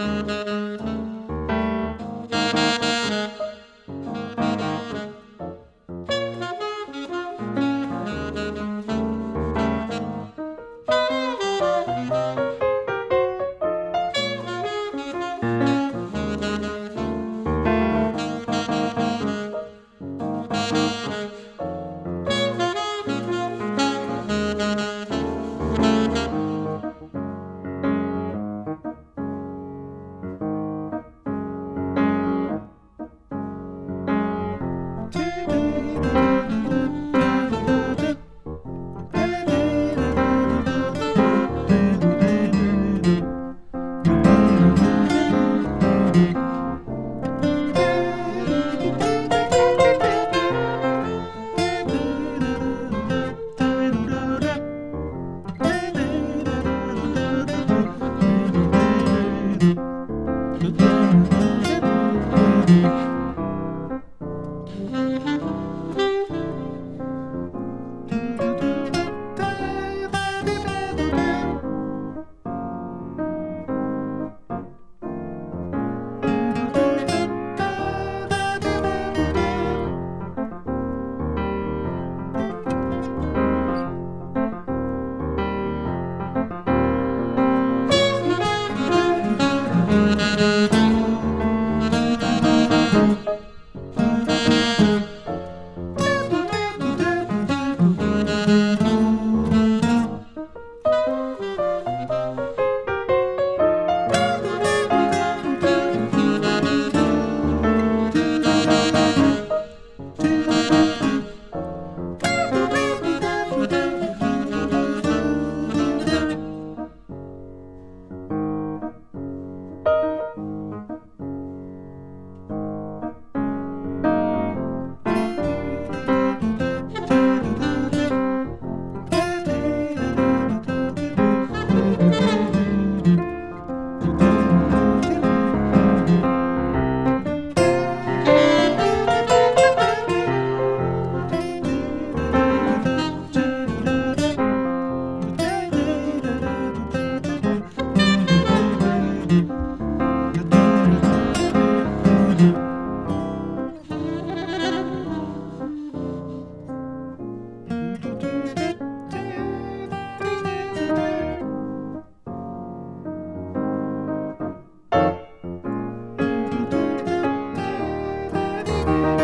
Música Bye.